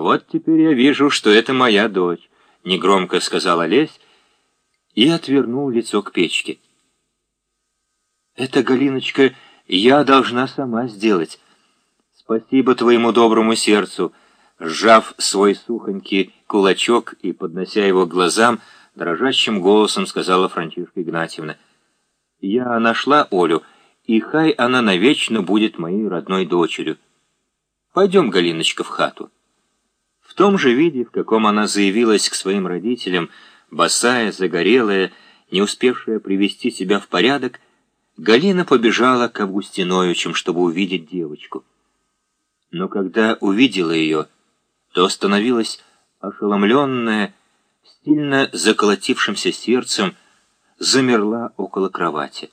«Вот теперь я вижу, что это моя дочь», — негромко сказал Олесь и отвернул лицо к печке. «Это, Галиночка, я должна сама сделать. Спасибо твоему доброму сердцу», — сжав свой сухонький кулачок и поднося его к глазам, дрожащим голосом сказала Франчишка Игнатьевна. «Я нашла Олю, и хай она навечно будет моей родной дочерью. Пойдем, Галиночка, в хату». В том же виде, в каком она заявилась к своим родителям, босая, загорелая, не успевшая привести себя в порядок, Галина побежала к Августиновичам, чтобы увидеть девочку. Но когда увидела ее, то остановилась ошеломленная, сильно заколотившимся сердцем, замерла около кровати.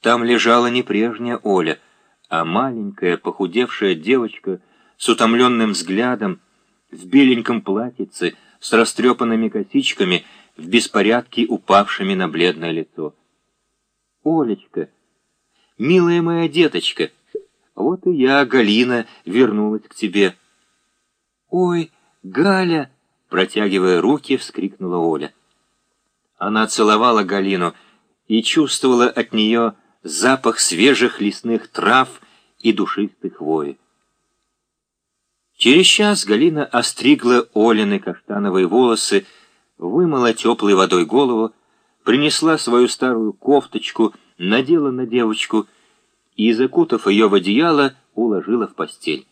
Там лежала не прежняя Оля, а маленькая похудевшая девочка с утомленным взглядом, в беленьком платьице, с растрепанными косичками, в беспорядке упавшими на бледное лицо. «Олечка, милая моя деточка, вот и я, Галина, вернулась к тебе». «Ой, Галя!» — протягивая руки, вскрикнула Оля. Она целовала Галину и чувствовала от нее запах свежих лесных трав и душистой хвои. Через час Галина остригла Олины каштановые волосы, вымыла теплой водой голову, принесла свою старую кофточку, надела на девочку и, закутав ее в одеяло, уложила в постель.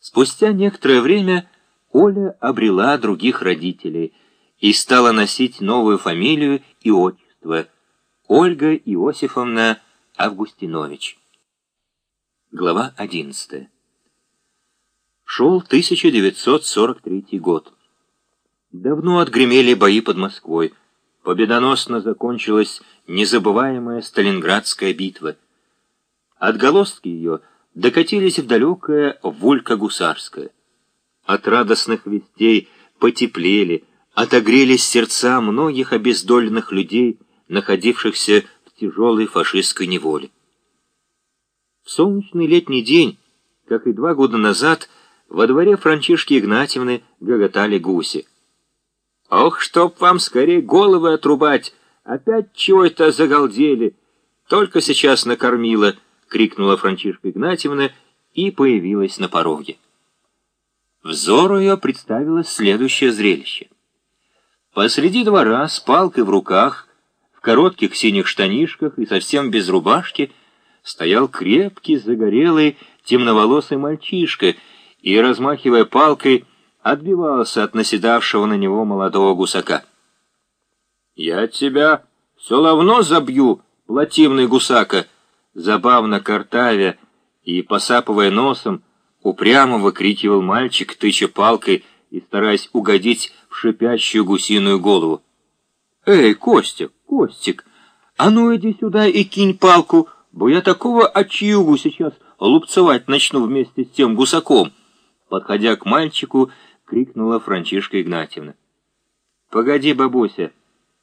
Спустя некоторое время Оля обрела других родителей и стала носить новую фамилию и отчество — Ольга Иосифовна Августинович. Глава одиннадцатая. Шел 1943 год. Давно отгремели бои под Москвой. Победоносно закончилась незабываемая Сталинградская битва. Отголостки ее докатились в далекое Волька-Гусарское. От радостных вестей потеплели, отогрелись сердца многих обездоленных людей, находившихся в тяжелой фашистской неволе. В солнечный летний день, как и два года назад, во дворе Франчишки Игнатьевны гоготали гуси. «Ох, чтоб вам скорее головы отрубать! Опять чего это загалдели! Только сейчас накормила!» — крикнула Франчишка Игнатьевна и появилась на пороге. Взору ее представилось следующее зрелище. Посреди двора с палкой в руках, в коротких синих штанишках и совсем без рубашки, стоял крепкий, загорелый, темноволосый мальчишка — и, размахивая палкой, отбивался от наседавшего на него молодого гусака. «Я тебя все равно забью, плативный гусака!» Забавно картавя и посапывая носом, упрямо выкрикивал мальчик, тыча палкой и стараясь угодить в шипящую гусиную голову. «Эй, Костя, Костик, а ну иди сюда и кинь палку, бо я такого очьюгу сейчас лупцевать начну вместе с тем гусаком!» Подходя к мальчику, крикнула Франчишка Игнатьевна. «Погоди, бабуся,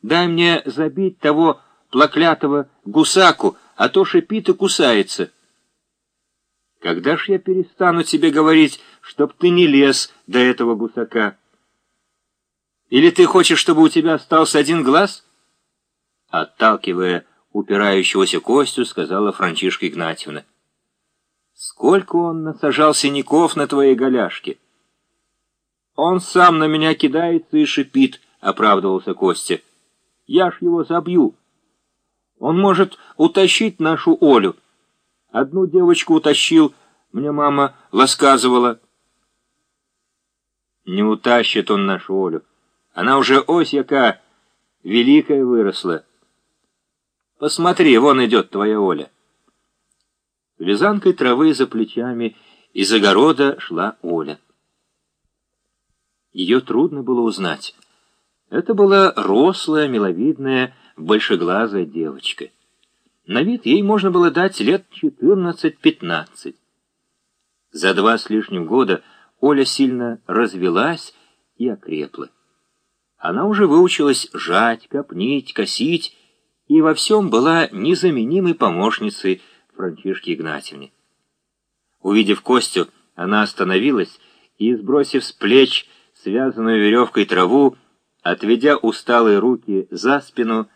дай мне забить того плаклятого гусаку, а то шипит и кусается». «Когда ж я перестану тебе говорить, чтоб ты не лез до этого гусака?» «Или ты хочешь, чтобы у тебя остался один глаз?» Отталкивая упирающегося Костю, сказала Франчишка Игнатьевна. Сколько он насажал синяков на твоей голяшке? Он сам на меня кидается и шипит, — оправдывался Костя. Я ж его забью. Он может утащить нашу Олю. Одну девочку утащил, мне мама ласказывала. Не утащит он нашу Олю. Она уже ось яка великая выросла. Посмотри, вон идет твоя Оля. Вязанкой травы за плечами из огорода шла Оля. Ее трудно было узнать. Это была рослая, миловидная, большеглазая девочка. На вид ей можно было дать лет 14-15. За два с лишним года Оля сильно развелась и окрепла. Она уже выучилась жать, копнить, косить и во всем была незаменимой помощницей Франчишке Игнатьевне. Увидев Костю, Она остановилась и, сбросив с плеч связанную веревкой траву, отведя усталые руки за спину,